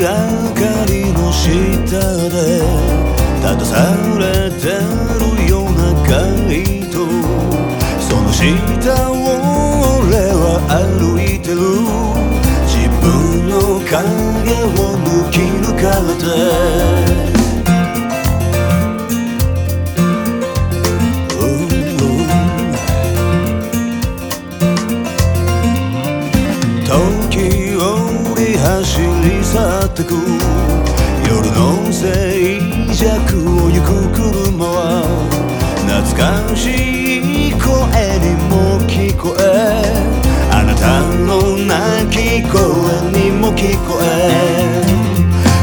明かりの下で立たされてるような街とその下を俺は歩いてる。自分の影を抜き抜かれて。ってく。夜の静寂を行く車は懐かしい声にも聞こえあなたの泣き声にも聞こえ。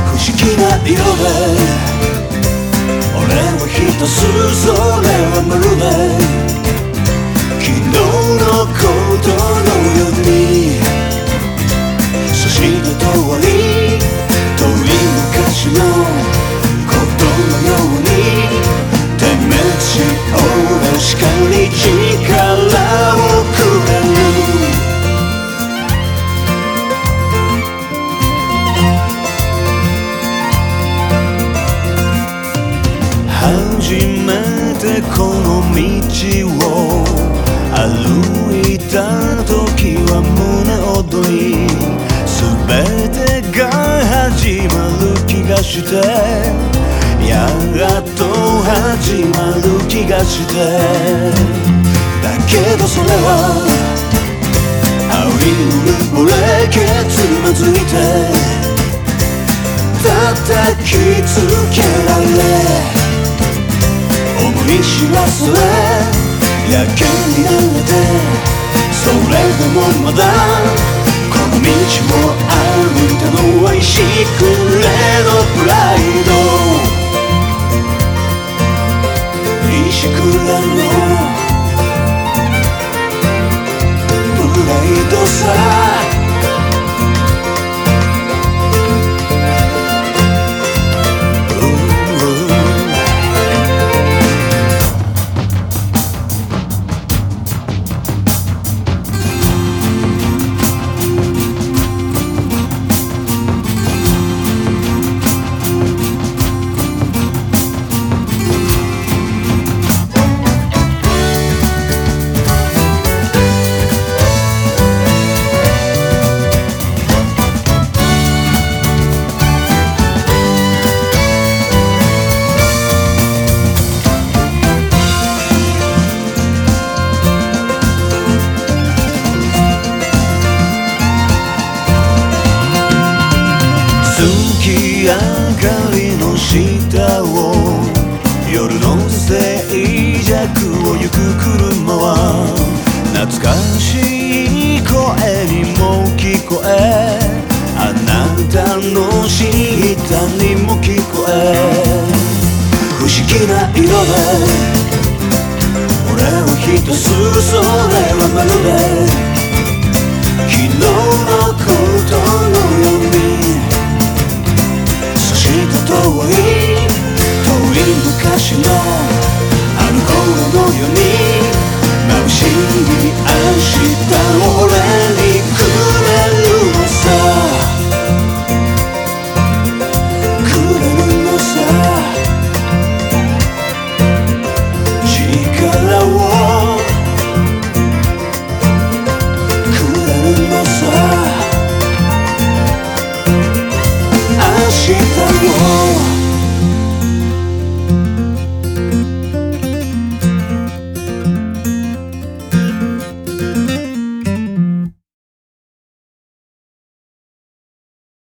不思議な色で俺は一つそれはまるで昨日のことのようを歩いた時は胸躍り全てが始まる気がしてやっと始まる気がしてだけどそれはありうる俺けつまずいて叩きつけられ知らせやけになれてそれでもまだこの道を歩いたのは石くれのプライド石くれのりの下を夜の静寂を行く車は懐かしい声にも聞こえあなたの下にも聞こえ不思議な色で俺を一つそれはまるで。昨日のと遠い遠い昔のあの頃のように眩しい明日